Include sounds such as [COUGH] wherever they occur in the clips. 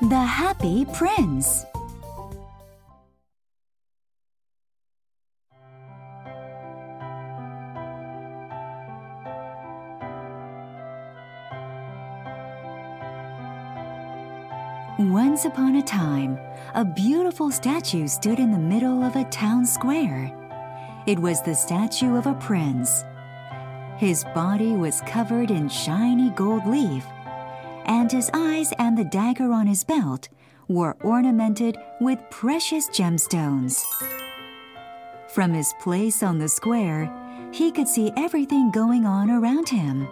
The Happy Prince. Once upon a time, a beautiful statue stood in the middle of a town square. It was the statue of a prince. His body was covered in shiny gold leaf, and his eyes and the dagger on his belt were ornamented with precious gemstones. From his place on the square, he could see everything going on around him.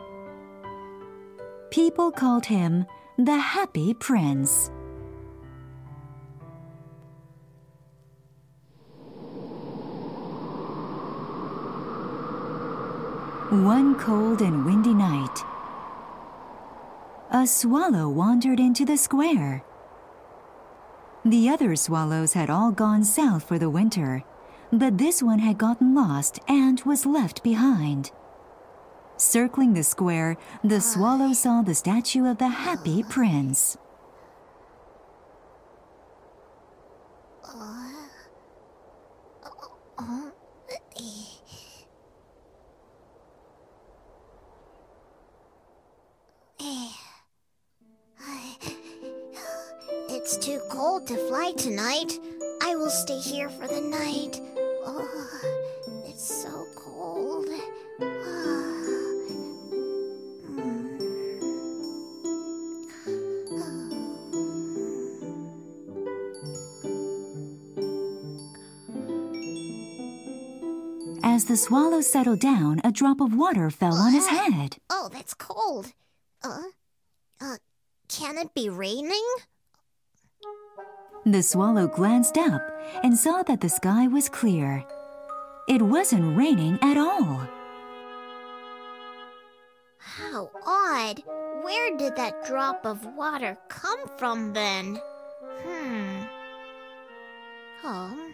People called him the Happy Prince. One cold and windy night, a swallow wandered into the square. The other swallows had all gone south for the winter, but this one had gotten lost and was left behind. Circling the square, the swallow saw the statue of the happy prince. Stay here for the night. Oh, it's so cold. As the swallow settled down, a drop of water fell on his head. Oh, that's cold. Uh, uh, can it be raining? The swallow glanced up and saw that the sky was clear. It wasn't raining at all. How odd. Where did that drop of water come from then? Hmm. Oh.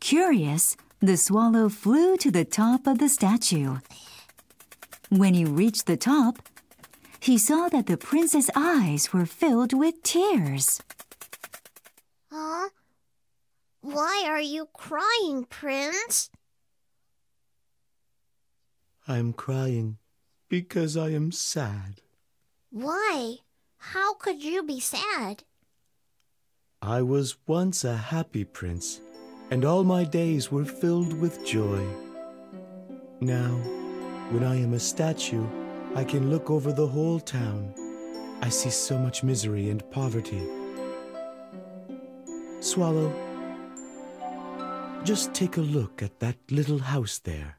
Curious, the swallow flew to the top of the statue. When he reached the top, he saw that the prince's eyes were filled with tears. Huh? Why are you crying, Prince? I'm crying because I am sad. Why? How could you be sad? I was once a happy prince, and all my days were filled with joy. Now, when I am a statue, I can look over the whole town. I see so much misery and poverty. Swallow, just take a look at that little house there.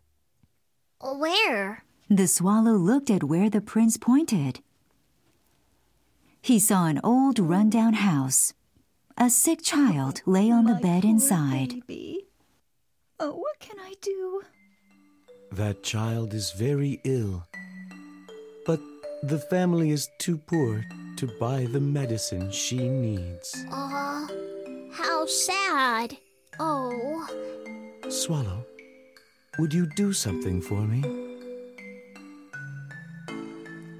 Where? The swallow looked at where the prince pointed. He saw an old rundown house. A sick child lay on the My bed poor inside. Baby. Oh, what can I do? That child is very ill. But the family is too poor to buy the medicine she needs. Aw, how sad. Oh, Swallow, would you do something for me?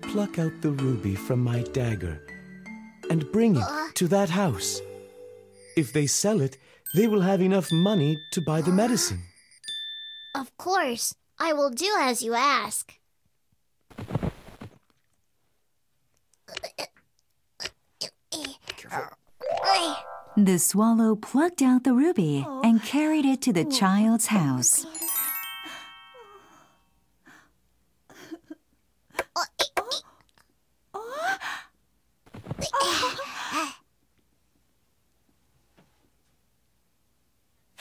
Pluck out the ruby from my dagger and bring it uh. to that house. If they sell it, they will have enough money to buy the medicine. of course. I will do as you ask. The swallow plucked out the ruby and carried it to the child's house.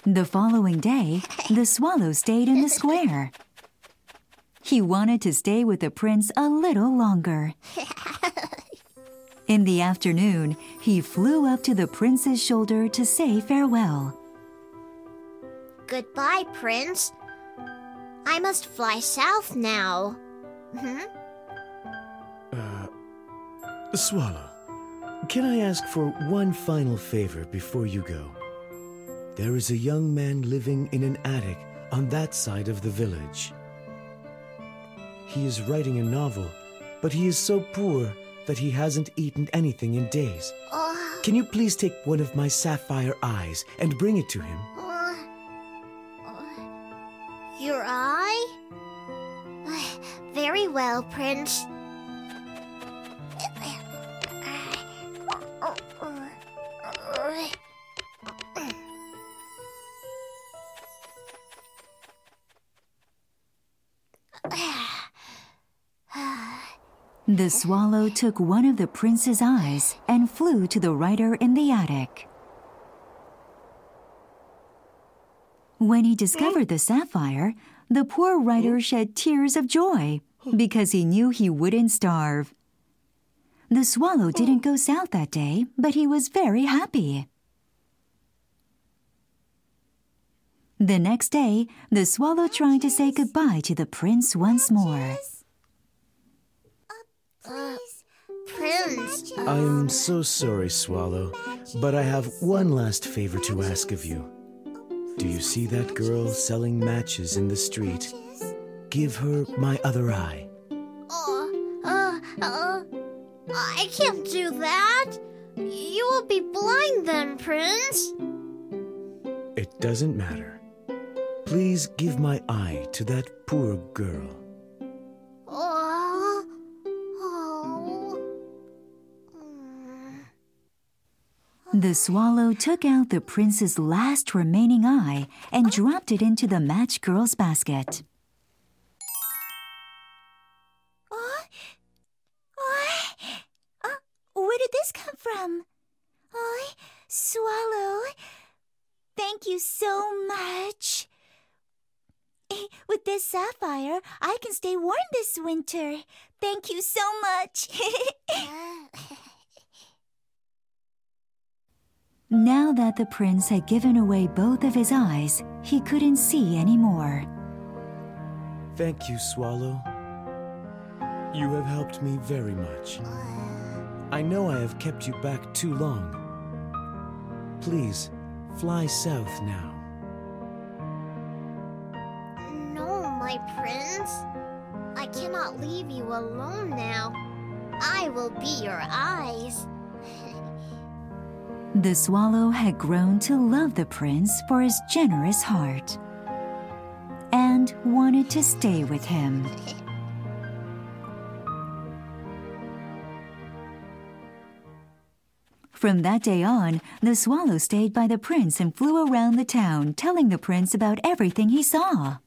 The following day, the swallow stayed in the square. He wanted to stay with the prince a little longer. In the afternoon, he flew up to the prince's shoulder to say farewell. Goodbye, Prince. I must fly south now. Hmm? Swallow, can I ask for one final favor before you go? There is a young man living in an attic on that side of the village. He is writing a novel, but he is so poor that he hasn't eaten anything in days. Oh, Can you please take one of my sapphire eyes and bring it to him? uh, uh, your eye? Very well, Prince. The swallow took one of the prince's eyes and flew to the writer in the attic. When he discovered the sapphire, the poor writer shed tears of joy because he knew he wouldn't starve. The swallow didn't go south that day, but he was very happy. The next day, the swallow tried to say goodbye to the prince once more. Uh, I'm so sorry, Swallow, but I have one last favor to ask of you. Do you see that girl selling matches in the street? Give her my other eye. oh, uh, uh, I can't do that. You will be blind then, Prince. It doesn't matter. Please give my eye to that poor girl. The swallow took out the prince's last remaining eye and dropped it into the match girl's basket. Oh, oh, uh, where did this come from? Oh, swallow. Thank you so much. Eh, With this sapphire, I can stay warm this winter. Thank you so much. [LAUGHS] [LAUGHS] Now that the prince had given away both of his eyes, he couldn't see anymore. Thank you, Swallow. You have helped me very much. I know I have kept you back too long. Please, fly south now. No, my prince. I cannot leave you alone now. I will be your eyes. The swallow had grown to love the prince for his generous heart and wanted to stay with him. From that day on, the swallow stayed by the prince and flew around the town, telling the prince about everything he saw.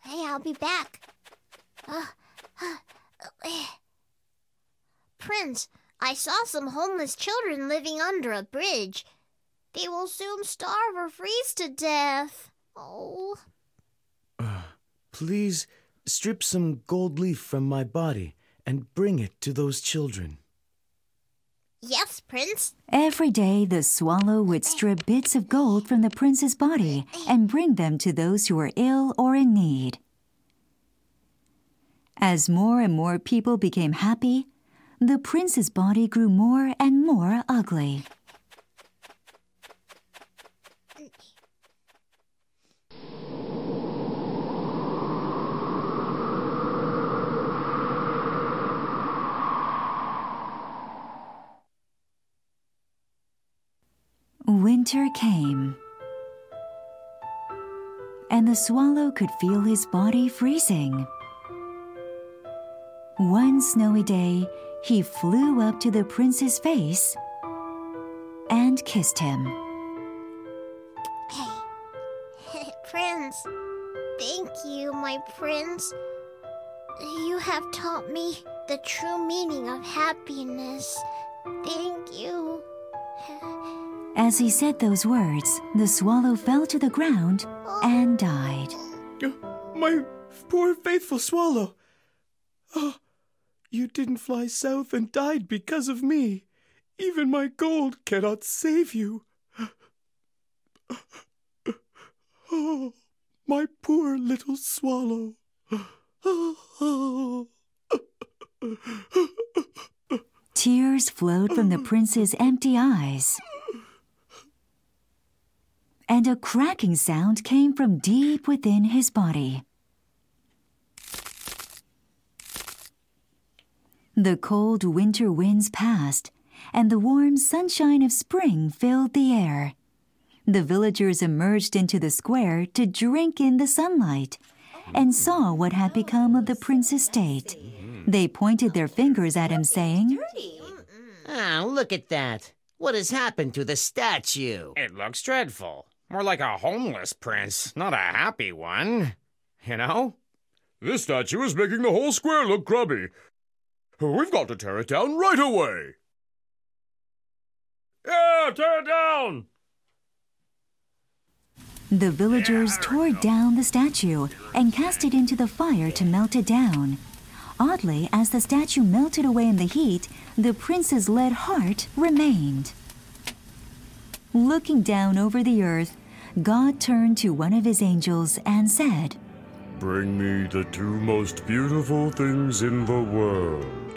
Hey, I'll be back. Uh, uh, eh. Prince, I saw some homeless children living under a bridge. They will soon starve or freeze to death. Oh. Please strip some gold leaf from my body and bring it to those children. Yes, Prince. Every day, the swallow would strip bits of gold from the prince's body and bring them to those who were ill or in need. As more and more people became happy, the prince's body grew more and more ugly. Winter came, and the swallow could feel his body freezing. One snowy day, he flew up to the prince's face and kissed him. Hey, Prince. Thank you, my prince. You have taught me the true meaning of happiness. Thank you. As he said those words, the swallow fell to the ground and died. [GASPS] My poor faithful swallow. Oh, you didn't fly south and died because of me. Even my gold cannot save you. Oh, my poor little swallow. Tears flowed from the prince's empty eyes. and a cracking sound came from deep within his body. The cold winter winds passed, and the warm sunshine of spring filled the air. The villagers emerged into the square to drink in the sunlight and saw what had become of the prince's state. They pointed their fingers at him, saying, Ah, look at that. What has happened to the statue? It looks dreadful. More like a homeless prince, not a happy one. You know? This statue is making the whole square look grubby. We've got to tear it down right away. Yeah, tear it down! The villagers tore down the statue and cast it into the fire to melt it down. Oddly, as the statue melted away in the heat, the prince's lead heart remained. Looking down over the earth, God turned to one of his angels and said, Bring me the two most beautiful things in the world.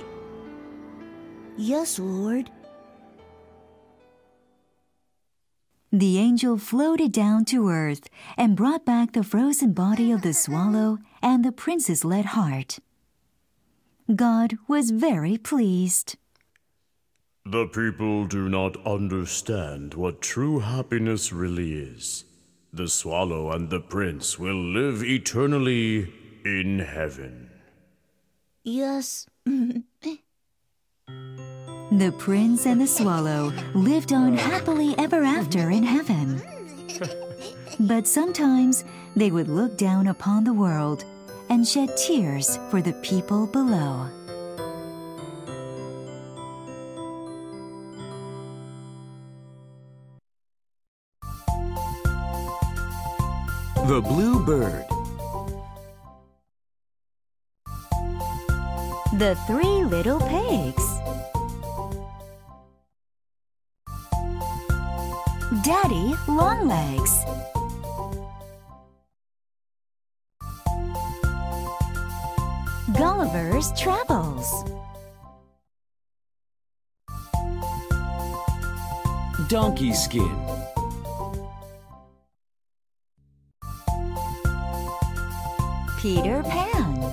Yes, Lord. The angel floated down to earth and brought back the frozen body of the swallow and the prince's lead heart. God was very pleased. The people do not understand what true happiness really is. The swallow and the prince will live eternally in heaven. Yes. [LAUGHS] The prince and the swallow lived on [LAUGHS] happily ever after in heaven. But sometimes they would look down upon the world and shed tears for the people below. The Blue Bird. The Three Little Pigs. Daddy Longlegs. Gulliver's Travels. Donkey Skin. Peter Pan.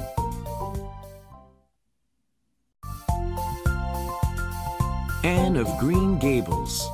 Anne of Green Gables.